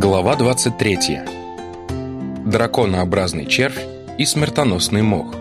Глава 23. Драконообразный червь и смертоносный мох.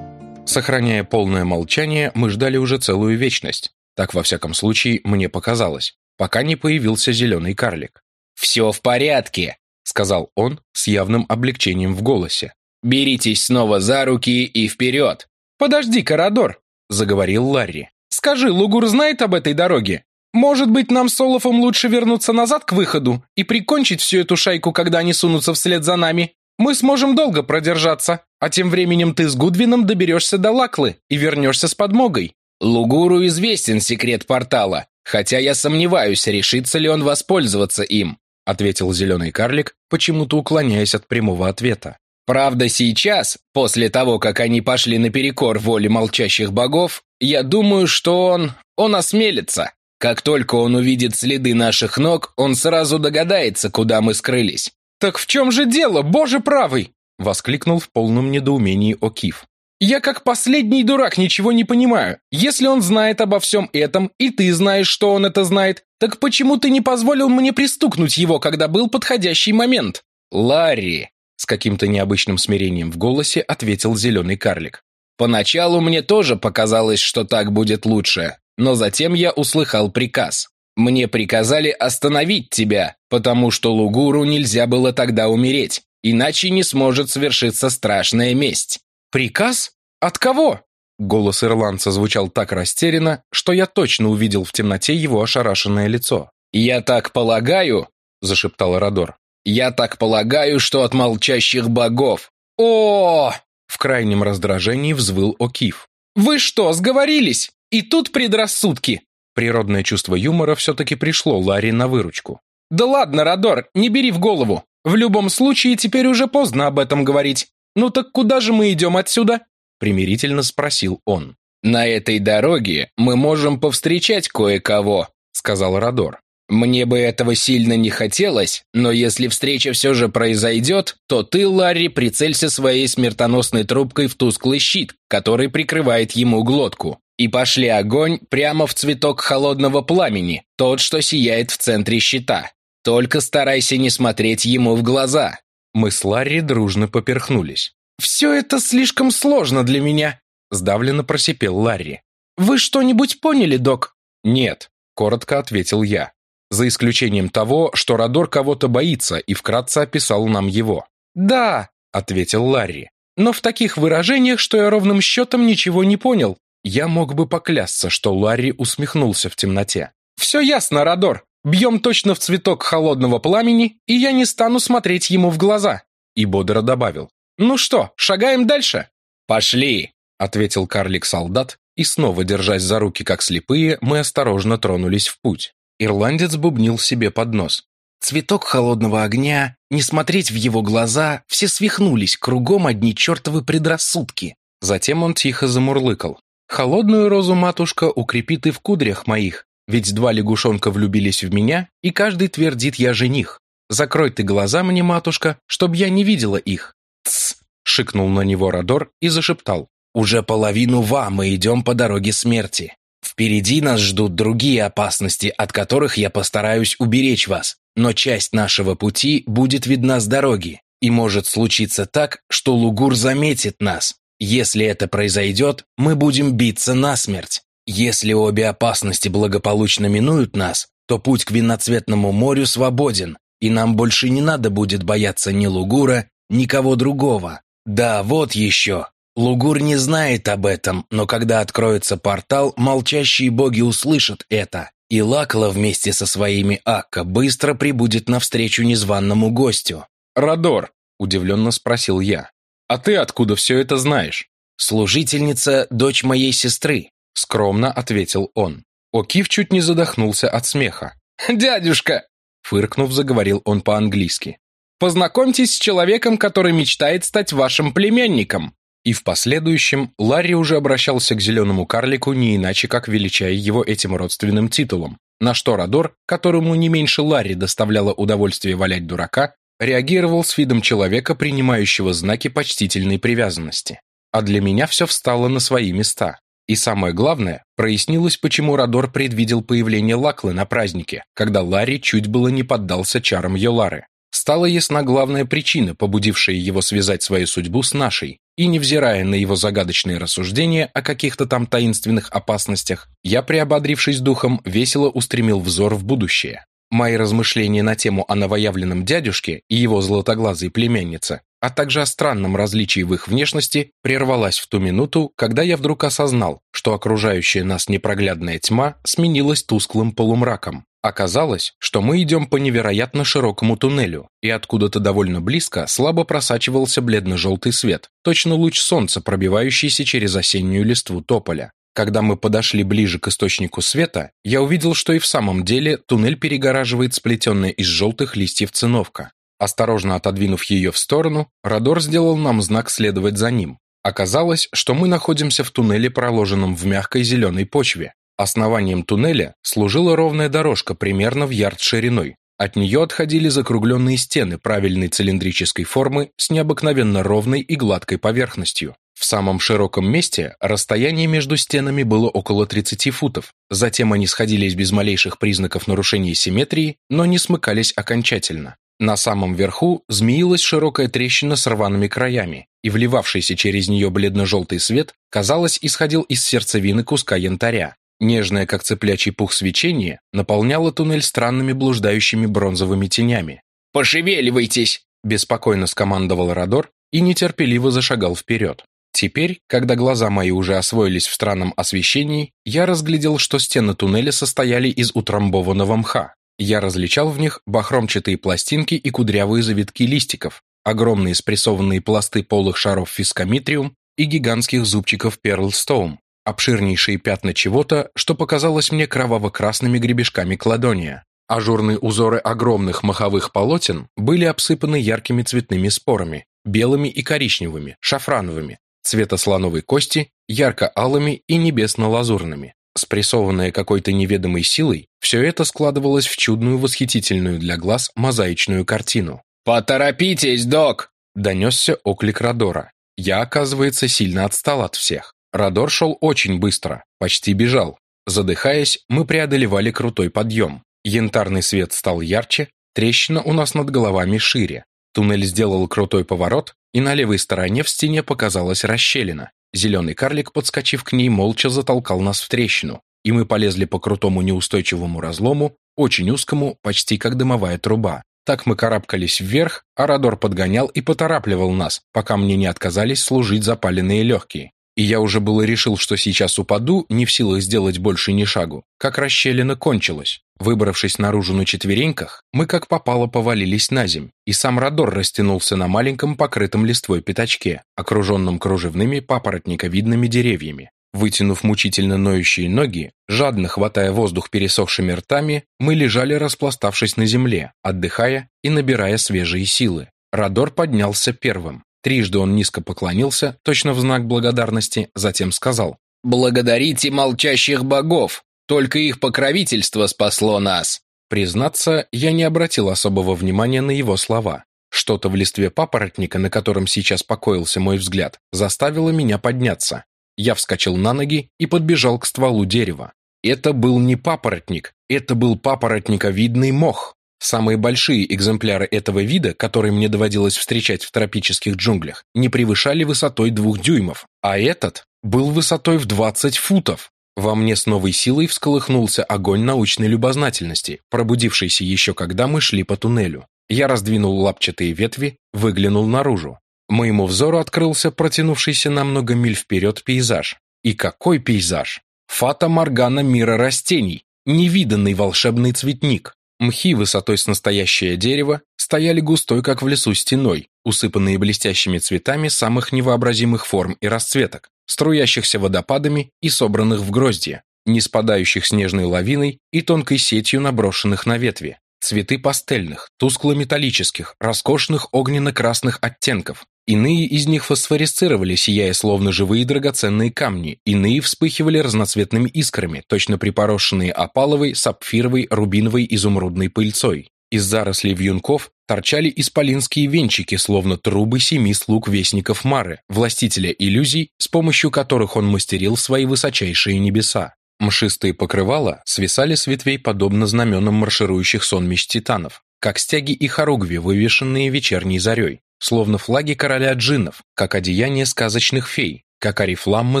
Сохраняя полное молчание, мы ждали уже целую вечность. Так, во всяком случае, мне показалось, пока не появился зеленый карлик. «Все в порядке», — сказал он с явным облегчением в голосе. «Беритесь снова за руки и вперед!» «Подожди, Корадор», — заговорил Ларри. «Скажи, Лугур знает об этой дороге? Может быть, нам с Олафом лучше вернуться назад к выходу и прикончить всю эту шайку, когда они сунутся вслед за нами? Мы сможем долго продержаться, а тем временем ты с Гудвином доберешься до Лаклы и вернешься с подмогой». «Лугуру известен секрет портала, хотя я сомневаюсь, решится ли он воспользоваться им», ответил зеленый карлик, почему-то уклоняясь от прямого ответа. Правда, сейчас, после того, как они пошли наперекор воле молчащих богов, я думаю, что он... он осмелится. Как только он увидит следы наших ног, он сразу догадается, куда мы скрылись. «Так в чем же дело, боже правый?» — воскликнул в полном недоумении Окиф. «Я как последний дурак ничего не понимаю. Если он знает обо всем этом, и ты знаешь, что он это знает, так почему ты не позволил мне пристукнуть его, когда был подходящий момент?» «Ларри, с каким-то необычным смирением в голосе ответил зеленый карлик. Поначалу мне тоже показалось, что так будет лучше, но затем я услыхал приказ. Мне приказали остановить тебя, потому что Лугуру нельзя было тогда умереть, иначе не сможет свершиться страшная месть. Приказ? От кого? Голос ирландца звучал так растерянно, что я точно увидел в темноте его ошарашенное лицо. «Я так полагаю», – зашептал Родор, я так полагаю, что от молчащих богов. О! В крайнем раздражении взвыл Окиф. Вы что, сговорились? И тут предрассудки. Природное чувство юмора все-таки пришло Ларри на выручку. Да ладно, Родор, не бери в голову. В любом случае, теперь уже поздно об этом говорить. Ну так куда же мы идем отсюда? Примирительно спросил он. На этой дороге мы можем повстречать кое-кого, сказал Родор. Мне бы этого сильно не хотелось, но если встреча все же произойдет, то ты, Ларри, прицелься своей смертоносной трубкой в тусклый щит, который прикрывает ему глотку. И пошли огонь прямо в цветок холодного пламени, тот, что сияет в центре щита. Только старайся не смотреть ему в глаза. Мы с Ларри дружно поперхнулись. «Все это слишком сложно для меня», – сдавленно просипел Ларри. «Вы что-нибудь поняли, док?» «Нет», – коротко ответил я за исключением того, что Родор кого-то боится и вкратце описал нам его. «Да», — ответил Ларри, «но в таких выражениях, что я ровным счетом ничего не понял». Я мог бы поклясться, что Ларри усмехнулся в темноте. «Все ясно, Родор. Бьем точно в цветок холодного пламени, и я не стану смотреть ему в глаза». И бодро добавил. «Ну что, шагаем дальше?» «Пошли», — ответил карлик-солдат, и снова, держась за руки как слепые, мы осторожно тронулись в путь. Ирландец бубнил себе под нос. Цветок холодного огня, не смотреть в его глаза, все свихнулись, кругом одни чертовы предрассудки. Затем он тихо замурлыкал. «Холодную розу, матушка, укрепит и в кудрях моих, ведь два лягушонка влюбились в меня, и каждый твердит я жених. Закрой ты глаза мне, матушка, чтоб я не видела их». «Тсс!» — шикнул на него Родор и зашептал. «Уже половину ва мы идем по дороге смерти. Впереди нас ждут другие опасности, от которых я постараюсь уберечь вас, но часть нашего пути будет видна с дороги, и может случиться так, что Лугур заметит нас. Если это произойдет, мы будем биться насмерть. Если обе опасности благополучно минуют нас, то путь к виноцветному морю свободен, и нам больше не надо будет бояться ни Лугура, ни кого другого. Да, вот еще. Лугур не знает об этом, но когда откроется портал, молчащие боги услышат это, и Лакла вместе со своими Акка быстро прибудет навстречу незваному гостю. «Радор», — удивленно спросил я, — «а ты откуда все это знаешь?» «Служительница, дочь моей сестры», — скромно ответил он. Окив чуть не задохнулся от смеха. «Дядюшка!» — фыркнув, заговорил он по-английски. «Познакомьтесь с человеком, который мечтает стать вашим племянником. И в последующем Ларри уже обращался к зеленому карлику не иначе, как величая его этим родственным титулом, на что Родор, которому не меньше Ларри доставляло удовольствие валять дурака, реагировал с видом человека, принимающего знаки почтительной привязанности. А для меня все встало на свои места. И самое главное, прояснилось, почему Родор предвидел появление Лаклы на празднике, когда Ларри чуть было не поддался чарам Йолары. Стала ясна главная причина, побудившая его связать свою судьбу с нашей, и невзирая на его загадочные рассуждения о каких-то там таинственных опасностях, я, приободрившись духом, весело устремил взор в будущее. Мои размышления на тему о новоявленном дядюшке и его золотоглазой племяннице, а также о странном различии в их внешности, прервалась в ту минуту, когда я вдруг осознал, что окружающая нас непроглядная тьма сменилась тусклым полумраком. Оказалось, что мы идем по невероятно широкому туннелю, и откуда-то довольно близко слабо просачивался бледно-желтый свет, точно луч солнца, пробивающийся через осеннюю листву тополя. Когда мы подошли ближе к источнику света, я увидел, что и в самом деле туннель перегораживает сплетенная из желтых листьев циновка. Осторожно отодвинув ее в сторону, Родор сделал нам знак следовать за ним. Оказалось, что мы находимся в туннеле, проложенном в мягкой зеленой почве. Основанием туннеля служила ровная дорожка примерно в ярд шириной. От нее отходили закругленные стены правильной цилиндрической формы с необыкновенно ровной и гладкой поверхностью. В самом широком месте расстояние между стенами было около 30 футов. Затем они сходились без малейших признаков нарушения симметрии, но не смыкались окончательно. На самом верху змеилась широкая трещина с рваными краями, и вливавшийся через нее бледно-желтый свет, казалось, исходил из сердцевины куска янтаря. Нежное, как цыплячий пух свечение, наполняло туннель странными блуждающими бронзовыми тенями. «Пошевеливайтесь!» – беспокойно скомандовал Родор и нетерпеливо зашагал вперед. Теперь, когда глаза мои уже освоились в странном освещении, я разглядел, что стены туннеля состояли из утрамбованного мха. Я различал в них бахромчатые пластинки и кудрявые завитки листиков, огромные спрессованные пласты полых шаров фискометриум и гигантских зубчиков перлстоум, обширнейшие пятна чего-то, что показалось мне кроваво-красными гребешками кладония. Ажурные узоры огромных маховых полотен были обсыпаны яркими цветными спорами, белыми и коричневыми, шафрановыми, цвета слоновой кости, ярко-алыми и небесно-лазурными. Спрессованное какой-то неведомой силой, все это складывалось в чудную восхитительную для глаз мозаичную картину. «Поторопитесь, док!» – донесся оклик Родора. Я, оказывается, сильно отстал от всех. Радор шел очень быстро, почти бежал. Задыхаясь, мы преодолевали крутой подъем. Янтарный свет стал ярче, трещина у нас над головами шире. Туннель сделал крутой поворот, и на левой стороне в стене показалась расщелина. Зеленый карлик, подскочив к ней, молча затолкал нас в трещину, и мы полезли по крутому неустойчивому разлому, очень узкому, почти как дымовая труба. Так мы карабкались вверх, а Радор подгонял и поторапливал нас, пока мне не отказались служить запаленные легкие и я уже было решил, что сейчас упаду, не в силах сделать больше ни шагу, как расщелина кончилась. Выбравшись наружу на четвереньках, мы как попало повалились на земь, и сам Радор растянулся на маленьком покрытом листвой пятачке, окруженном кружевными папоротниковидными деревьями. Вытянув мучительно ноющие ноги, жадно хватая воздух пересохшими ртами, мы лежали, распластавшись на земле, отдыхая и набирая свежие силы. Радор поднялся первым. Трижды он низко поклонился, точно в знак благодарности, затем сказал «Благодарите молчащих богов, только их покровительство спасло нас». Признаться, я не обратил особого внимания на его слова. Что-то в листве папоротника, на котором сейчас покоился мой взгляд, заставило меня подняться. Я вскочил на ноги и подбежал к стволу дерева. Это был не папоротник, это был папоротниковидный мох. Самые большие экземпляры этого вида, которые мне доводилось встречать в тропических джунглях, не превышали высотой двух дюймов, а этот был высотой в 20 футов. Во мне с новой силой всколыхнулся огонь научной любознательности, пробудившийся еще когда мы шли по туннелю. Я раздвинул лапчатые ветви, выглянул наружу. Моему взору открылся протянувшийся на много миль вперед пейзаж. И какой пейзаж! Фата Моргана мира растений, невиданный волшебный цветник. Мхи высотой с настоящее дерево стояли густой, как в лесу, стеной, усыпанные блестящими цветами самых невообразимых форм и расцветок, струящихся водопадами и собранных в гроздья, не спадающих снежной лавиной и тонкой сетью наброшенных на ветви. Цветы пастельных, тускло-металлических, роскошных огненно-красных оттенков, Иные из них фосфорисцировали, сияя словно живые драгоценные камни, иные вспыхивали разноцветными искрами, точно припорошенные опаловой, сапфировой, рубиновой, изумрудной пыльцой. Из зарослей вьюнков торчали исполинские венчики, словно трубы семи слуг вестников Мары, властителя иллюзий, с помощью которых он мастерил свои высочайшие небеса. Мшистые покрывала свисали с ветвей подобно знаменам марширующих сонмищ титанов, как стяги и хоругви, вывешенные вечерней зарей, словно флаги короля джиннов, как одеяния сказочных фей, как орифламмы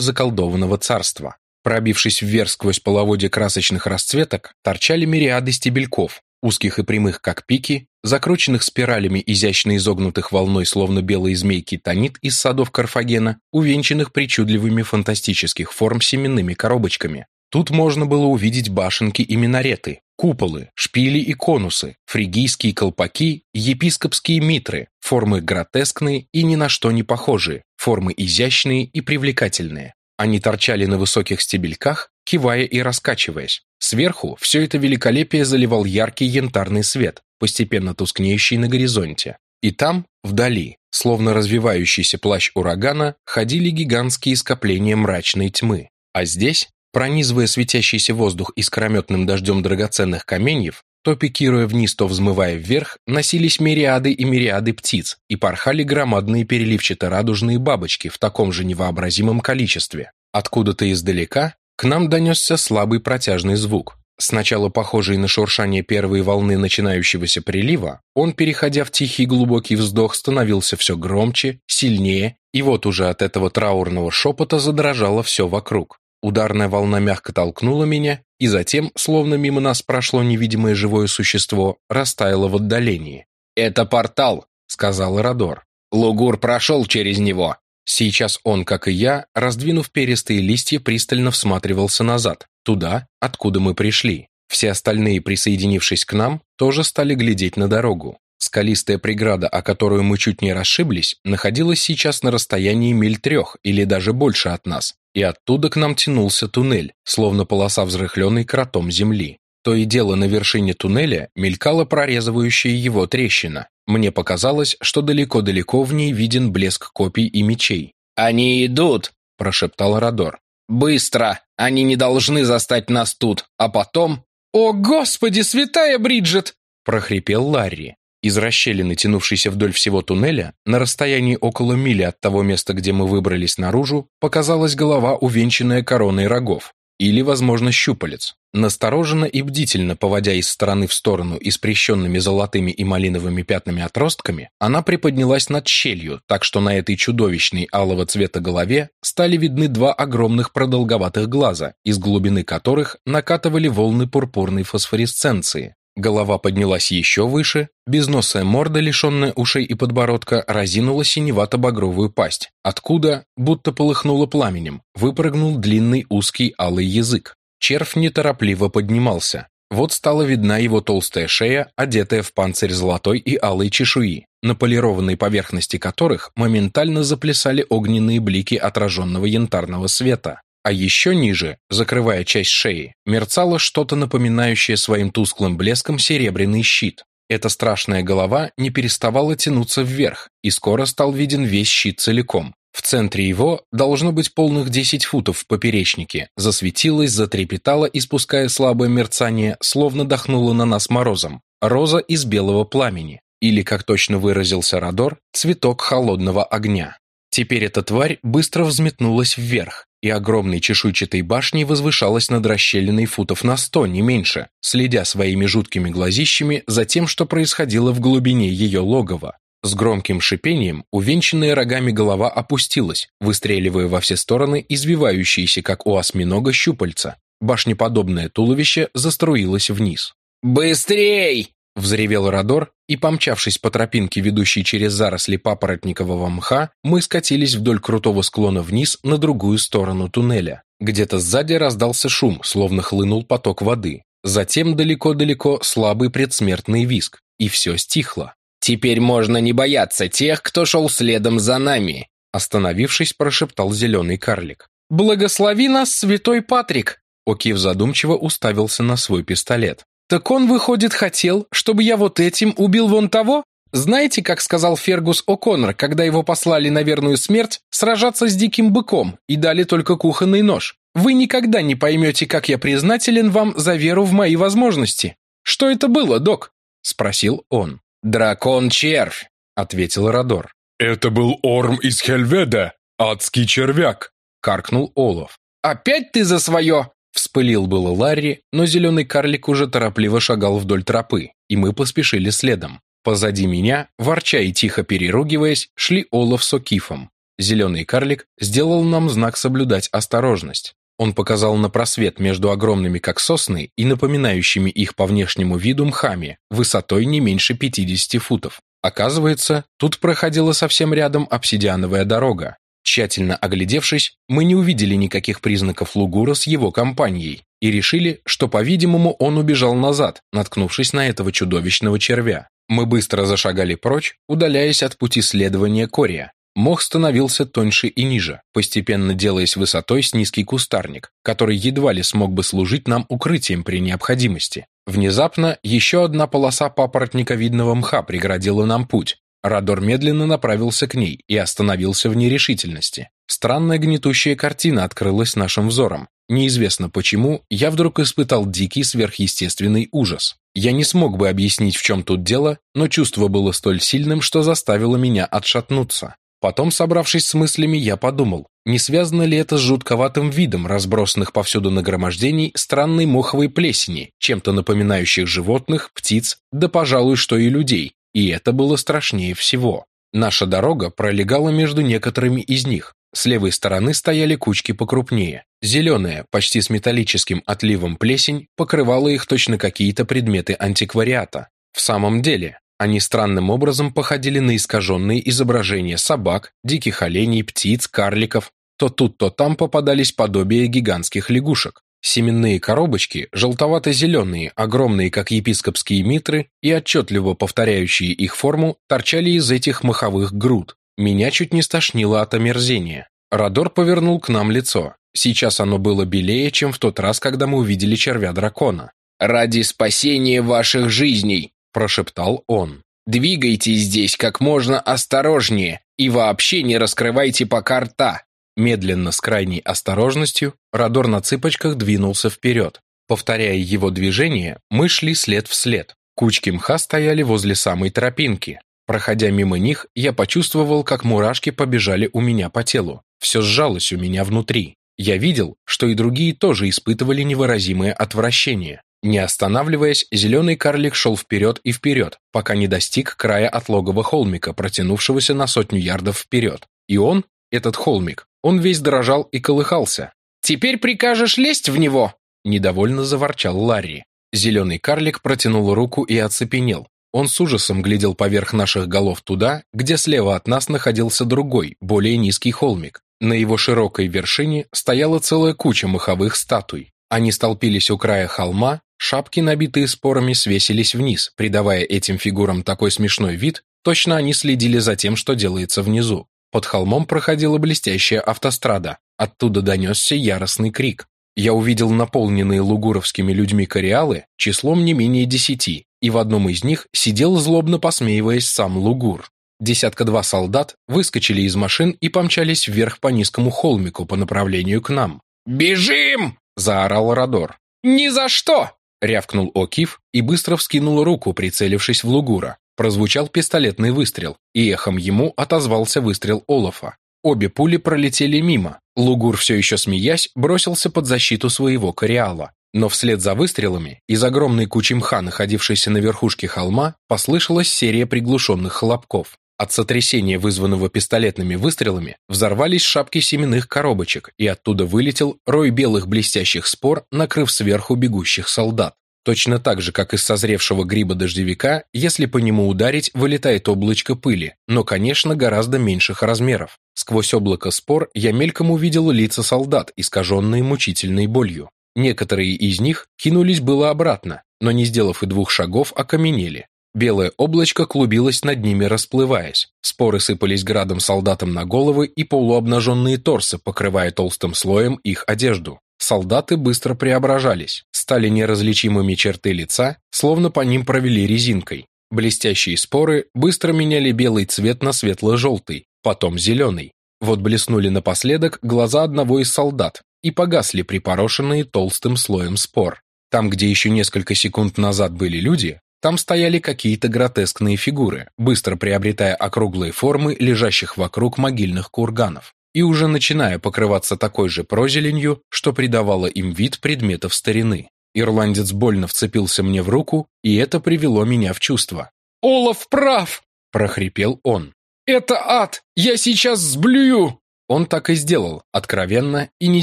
заколдованного царства. Пробившись вверх сквозь половодье красочных расцветок, торчали мириады стебельков, узких и прямых, как пики, закрученных спиралями изящно изогнутых волной, словно белые змейки тонит из садов Карфагена, увенчанных причудливыми фантастических форм семенными коробочками. Тут можно было увидеть башенки и минареты, куполы, шпили и конусы, фригийские колпаки, епископские митры, формы гротескные и ни на что не похожие, формы изящные и привлекательные. Они торчали на высоких стебельках, кивая и раскачиваясь. Сверху все это великолепие заливал яркий янтарный свет, постепенно тускнеющий на горизонте. И там, вдали, словно развивающийся плащ урагана, ходили гигантские скопления мрачной тьмы. А здесь, пронизывая светящийся воздух искрометным дождем драгоценных каменьев, то пикируя вниз, то взмывая вверх, носились мириады и мириады птиц и порхали громадные переливчато-радужные бабочки в таком же невообразимом количестве. Откуда-то издалека к нам донесся слабый протяжный звук. Сначала похожий на шуршание первой волны начинающегося прилива, он, переходя в тихий глубокий вздох, становился все громче, сильнее, и вот уже от этого траурного шепота задрожало все вокруг. Ударная волна мягко толкнула меня, и затем, словно мимо нас прошло невидимое живое существо, растаяло в отдалении. «Это портал», — сказал Родор. «Лугур прошел через него. Сейчас он, как и я, раздвинув перистые листья, пристально всматривался назад, туда, откуда мы пришли. Все остальные, присоединившись к нам, тоже стали глядеть на дорогу. Скалистая преграда, о которую мы чуть не расшиблись, находилась сейчас на расстоянии миль трех или даже больше от нас, и оттуда к нам тянулся туннель, словно полоса взрыхленной кротом земли. То и дело на вершине туннеля мелькала прорезывающая его трещина. Мне показалось, что далеко-далеко в ней виден блеск копий и мечей. «Они идут!» – прошептал Родор. «Быстро! Они не должны застать нас тут, а потом...» «О, Господи, святая Бриджит!» – прохрипел Ларри. Из расщелины, тянувшейся вдоль всего туннеля, на расстоянии около мили от того места, где мы выбрались наружу, показалась голова, увенчанная короной рогов или, возможно, щупалец. Настороженно и бдительно поводя из стороны в сторону испрещенными золотыми и малиновыми пятнами отростками, она приподнялась над щелью, так что на этой чудовищной алого цвета голове стали видны два огромных продолговатых глаза, из глубины которых накатывали волны пурпурной фосфоресценции, Голова поднялась еще выше, безносая морда, лишенная ушей и подбородка, разинула синевато-багровую пасть, откуда, будто полыхнуло пламенем, выпрыгнул длинный узкий алый язык. Червь неторопливо поднимался. Вот стала видна его толстая шея, одетая в панцирь золотой и алой чешуи, на полированной поверхности которых моментально заплясали огненные блики отраженного янтарного света. А еще ниже, закрывая часть шеи, мерцало что-то напоминающее своим тусклым блеском серебряный щит. Эта страшная голова не переставала тянуться вверх, и скоро стал виден весь щит целиком. В центре его должно быть полных 10 футов в поперечнике, засветилась, затрепетала, испуская слабое мерцание, словно дохнула на нас морозом. Роза из белого пламени, или, как точно выразился Родор, цветок холодного огня. Теперь эта тварь быстро взметнулась вверх, и огромной чешуйчатой башней возвышалась над расщелиной футов на сто, не меньше, следя своими жуткими глазищами за тем, что происходило в глубине ее логова. С громким шипением увенчанная рогами голова опустилась, выстреливая во все стороны извивающиеся, как у осьминога, щупальца. Башнеподобное туловище заструилось вниз. «Быстрей!» Взревел Родор, и, помчавшись по тропинке, ведущей через заросли папоротникового мха, мы скатились вдоль крутого склона вниз на другую сторону туннеля. Где-то сзади раздался шум, словно хлынул поток воды. Затем далеко-далеко слабый предсмертный виск, и все стихло. «Теперь можно не бояться тех, кто шел следом за нами», остановившись, прошептал зеленый карлик. «Благослови нас, святой Патрик!» Окив задумчиво уставился на свой пистолет. «Так он, выходит, хотел, чтобы я вот этим убил вон того? Знаете, как сказал Фергус О'Коннор, когда его послали на верную смерть сражаться с диким быком и дали только кухонный нож? Вы никогда не поймете, как я признателен вам за веру в мои возможности. Что это было, док?» – спросил он. «Дракон-червь», — ответил Родор. «Это был Орм из Хельведа, адский червяк», — каркнул Олаф. «Опять ты за свое!» Вспылил было Ларри, но зеленый карлик уже торопливо шагал вдоль тропы, и мы поспешили следом. Позади меня, ворча и тихо переругиваясь, шли Олаф с Окифом. Зеленый карлик сделал нам знак соблюдать осторожность. Он показал на просвет между огромными как сосны и напоминающими их по внешнему виду мхами, высотой не меньше 50 футов. Оказывается, тут проходила совсем рядом обсидиановая дорога. Тщательно оглядевшись, мы не увидели никаких признаков Лугура с его компанией и решили, что, по-видимому, он убежал назад, наткнувшись на этого чудовищного червя. Мы быстро зашагали прочь, удаляясь от пути следования Кория. Мох становился тоньше и ниже, постепенно делаясь высотой с низкий кустарник, который едва ли смог бы служить нам укрытием при необходимости. Внезапно еще одна полоса папоротниковидного мха преградила нам путь. Радор медленно направился к ней и остановился в нерешительности. Странная гнетущая картина открылась нашим взором. Неизвестно почему, я вдруг испытал дикий сверхъестественный ужас. Я не смог бы объяснить, в чем тут дело, но чувство было столь сильным, что заставило меня отшатнуться. Потом, собравшись с мыслями, я подумал, не связано ли это с жутковатым видом разбросанных повсюду нагромождений странной моховой плесени, чем-то напоминающих животных, птиц, да, пожалуй, что и людей, и это было страшнее всего. Наша дорога пролегала между некоторыми из них. С левой стороны стояли кучки покрупнее. Зеленая, почти с металлическим отливом плесень, покрывала их точно какие-то предметы антиквариата. В самом деле, они странным образом походили на искаженные изображения собак, диких оленей, птиц, карликов. То тут, то там попадались подобия гигантских лягушек. Семенные коробочки, желтовато-зеленые, огромные, как епископские митры, и отчетливо повторяющие их форму, торчали из этих маховых груд. Меня чуть не стошнило от омерзения. Радор повернул к нам лицо. Сейчас оно было белее, чем в тот раз, когда мы увидели червя-дракона. «Ради спасения ваших жизней!» – прошептал он. «Двигайтесь здесь как можно осторожнее и вообще не раскрывайте пока рта!» Медленно, с крайней осторожностью, Радор на цыпочках двинулся вперед. Повторяя его движение, мы шли след в след. Кучки мха стояли возле самой тропинки. Проходя мимо них, я почувствовал, как мурашки побежали у меня по телу. Все сжалось у меня внутри. Я видел, что и другие тоже испытывали невыразимое отвращение. Не останавливаясь, зеленый карлик шел вперед и вперед, пока не достиг края отлогого холмика, протянувшегося на сотню ярдов вперед. И он, этот холмик, он весь дрожал и колыхался. «Теперь прикажешь лезть в него?» – недовольно заворчал Ларри. Зеленый карлик протянул руку и оцепенел. Он с ужасом глядел поверх наших голов туда, где слева от нас находился другой, более низкий холмик. На его широкой вершине стояла целая куча маховых статуй. Они столпились у края холма, шапки, набитые спорами, свесились вниз, придавая этим фигурам такой смешной вид, точно они следили за тем, что делается внизу. Под холмом проходила блестящая автострада. Оттуда донесся яростный крик. Я увидел наполненные лугуровскими людьми кориалы числом не менее десяти, и в одном из них сидел злобно посмеиваясь сам Лугур. Десятка-два солдат выскочили из машин и помчались вверх по низкому холмику по направлению к нам. «Бежим!» – заорал Родор. «Ни за что!» – рявкнул Окиф и быстро вскинул руку, прицелившись в Лугура. Прозвучал пистолетный выстрел, и эхом ему отозвался выстрел Олафа. Обе пули пролетели мимо. Лугур, все еще смеясь, бросился под защиту своего кориала. Но вслед за выстрелами из огромной кучи мха, находившейся на верхушке холма, послышалась серия приглушенных хлопков. От сотрясения, вызванного пистолетными выстрелами, взорвались шапки семенных коробочек, и оттуда вылетел рой белых блестящих спор, накрыв сверху бегущих солдат. Точно так же, как из созревшего гриба-дождевика, если по нему ударить, вылетает облачко пыли, но, конечно, гораздо меньших размеров. Сквозь облако спор я мельком увидел лица солдат, искаженные мучительной болью. Некоторые из них кинулись было обратно, но не сделав и двух шагов, окаменели. Белое облачко клубилось над ними, расплываясь. Споры сыпались градом солдатам на головы и полуобнаженные торсы, покрывая толстым слоем их одежду. Солдаты быстро преображались, стали неразличимыми черты лица, словно по ним провели резинкой. Блестящие споры быстро меняли белый цвет на светло-желтый, потом зеленый. Вот блеснули напоследок глаза одного из солдат и погасли припорошенные толстым слоем спор. Там, где еще несколько секунд назад были люди, Там стояли какие-то гротескные фигуры, быстро приобретая округлые формы лежащих вокруг могильных курганов и уже начиная покрываться такой же прозеленью, что придавало им вид предметов старины. Ирландец больно вцепился мне в руку, и это привело меня в чувство. «Олаф прав!» – прохрипел он. «Это ад! Я сейчас сблюю!» Он так и сделал, откровенно и не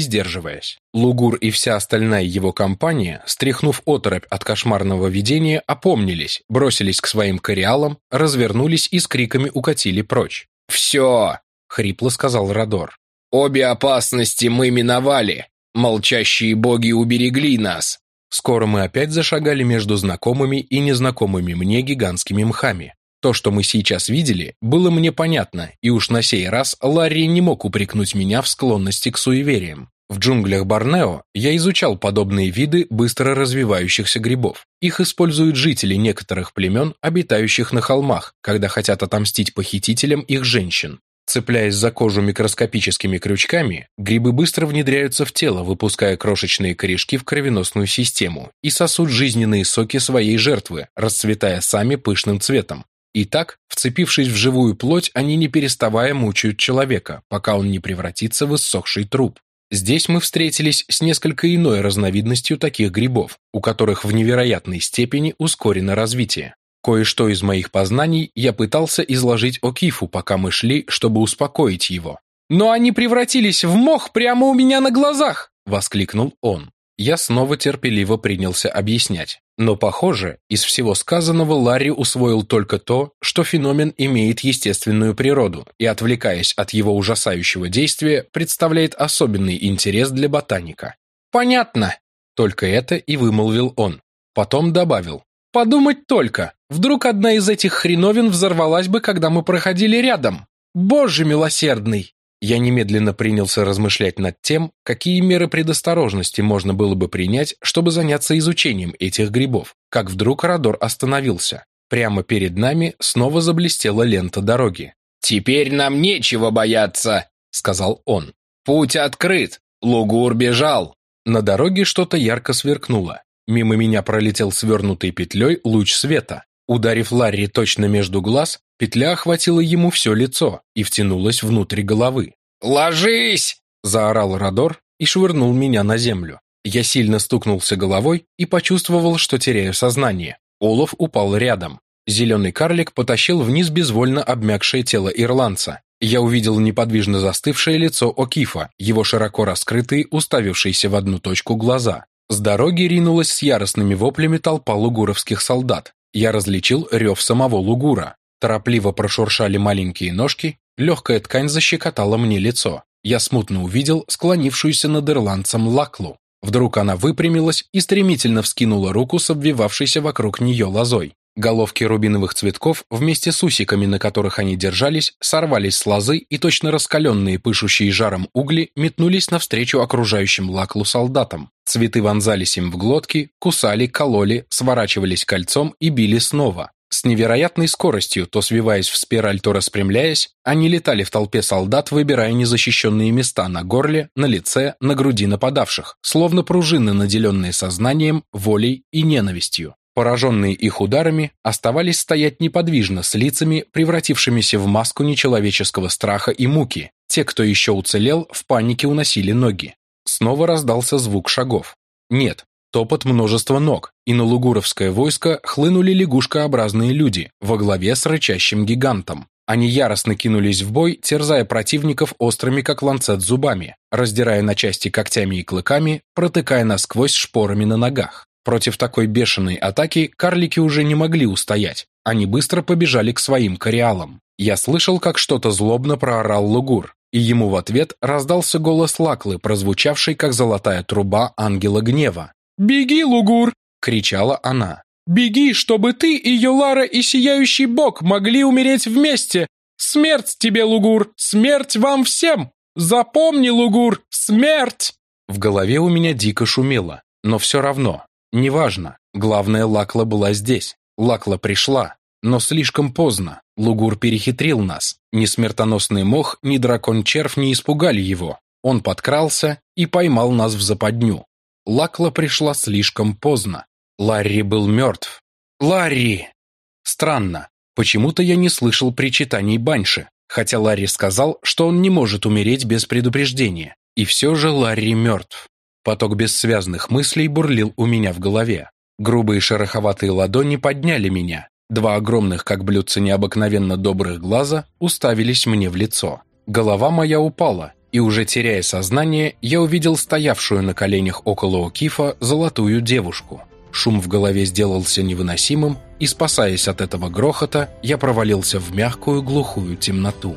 сдерживаясь. Лугур и вся остальная его компания, стряхнув оторопь от кошмарного видения, опомнились, бросились к своим кориалам, развернулись и с криками укатили прочь. «Все!» — хрипло сказал Родор. «Обе опасности мы миновали. Молчащие боги уберегли нас». Скоро мы опять зашагали между знакомыми и незнакомыми мне гигантскими мхами. То, что мы сейчас видели, было мне понятно, и уж на сей раз Ларри не мог упрекнуть меня в склонности к суевериям. В джунглях Борнео я изучал подобные виды быстро развивающихся грибов. Их используют жители некоторых племен, обитающих на холмах, когда хотят отомстить похитителям их женщин. Цепляясь за кожу микроскопическими крючками, грибы быстро внедряются в тело, выпуская крошечные корешки в кровеносную систему и сосут жизненные соки своей жертвы, расцветая сами пышным цветом. И так, вцепившись в живую плоть, они не переставая мучают человека, пока он не превратится в иссохший труп. Здесь мы встретились с несколько иной разновидностью таких грибов, у которых в невероятной степени ускорено развитие. Кое-что из моих познаний я пытался изложить Окифу, пока мы шли, чтобы успокоить его. «Но они превратились в мох прямо у меня на глазах!» – воскликнул он. Я снова терпеливо принялся объяснять. Но, похоже, из всего сказанного Ларри усвоил только то, что феномен имеет естественную природу и, отвлекаясь от его ужасающего действия, представляет особенный интерес для ботаника. «Понятно!» Только это и вымолвил он. Потом добавил. «Подумать только! Вдруг одна из этих хреновин взорвалась бы, когда мы проходили рядом! Боже милосердный!» Я немедленно принялся размышлять над тем, какие меры предосторожности можно было бы принять, чтобы заняться изучением этих грибов, как вдруг Радор остановился. Прямо перед нами снова заблестела лента дороги. «Теперь нам нечего бояться», — сказал он. «Путь открыт. Лугур бежал». На дороге что-то ярко сверкнуло. Мимо меня пролетел свернутой петлей луч света. Ударив Ларри точно между глаз, петля охватила ему все лицо и втянулась внутрь головы. «Ложись!» – заорал Родор и швырнул меня на землю. Я сильно стукнулся головой и почувствовал, что теряю сознание. Олаф упал рядом. Зеленый карлик потащил вниз безвольно обмякшее тело ирландца. Я увидел неподвижно застывшее лицо Окифа, его широко раскрытые, уставившиеся в одну точку глаза. С дороги ринулась с яростными воплями толпа лугуровских солдат. Я различил рев самого лугура. Торопливо прошуршали маленькие ножки, легкая ткань защекотала мне лицо. Я смутно увидел склонившуюся над ирландцем Лаклу. Вдруг она выпрямилась и стремительно вскинула руку с обвивавшейся вокруг нее лозой. Головки рубиновых цветков вместе с усиками, на которых они держались, сорвались с лозы и точно раскаленные, пышущие жаром угли метнулись навстречу окружающим лаклу солдатам. Цветы вонзались им в глотки, кусали, кололи, сворачивались кольцом и били снова. С невероятной скоростью, то свиваясь в спираль, то распрямляясь, они летали в толпе солдат, выбирая незащищенные места на горле, на лице, на груди нападавших, словно пружины, наделенные сознанием, волей и ненавистью пораженные их ударами, оставались стоять неподвижно с лицами, превратившимися в маску нечеловеческого страха и муки. Те, кто еще уцелел, в панике уносили ноги. Снова раздался звук шагов. Нет, топот множества ног, и на лугуровское войско хлынули лягушкообразные люди во главе с рычащим гигантом. Они яростно кинулись в бой, терзая противников острыми, как ланцет, зубами, раздирая на части когтями и клыками, протыкая насквозь шпорами на ногах. Против такой бешеной атаки карлики уже не могли устоять. Они быстро побежали к своим кориалам. Я слышал, как что-то злобно проорал Лугур, и ему в ответ раздался голос Лаклы, прозвучавший как золотая труба ангела гнева. «Беги, Лугур!» — кричала она. «Беги, чтобы ты и Юлара и Сияющий Бог могли умереть вместе! Смерть тебе, Лугур! Смерть вам всем! Запомни, Лугур, смерть!» В голове у меня дико шумело, но все равно Неважно. Главное, Лакла была здесь. Лакла пришла. Но слишком поздно. Лугур перехитрил нас. Ни смертоносный мох, ни дракон-червь не испугали его. Он подкрался и поймал нас в западню. Лакла пришла слишком поздно. Ларри был мертв. Ларри!» Странно. Почему-то я не слышал причитаний Банши, хотя Ларри сказал, что он не может умереть без предупреждения. И все же Ларри мертв. Поток бессвязных мыслей бурлил у меня в голове. Грубые шероховатые ладони подняли меня. Два огромных, как блюдца необыкновенно добрых глаза, уставились мне в лицо. Голова моя упала, и уже теряя сознание, я увидел стоявшую на коленях около Окифа золотую девушку. Шум в голове сделался невыносимым, и, спасаясь от этого грохота, я провалился в мягкую глухую темноту.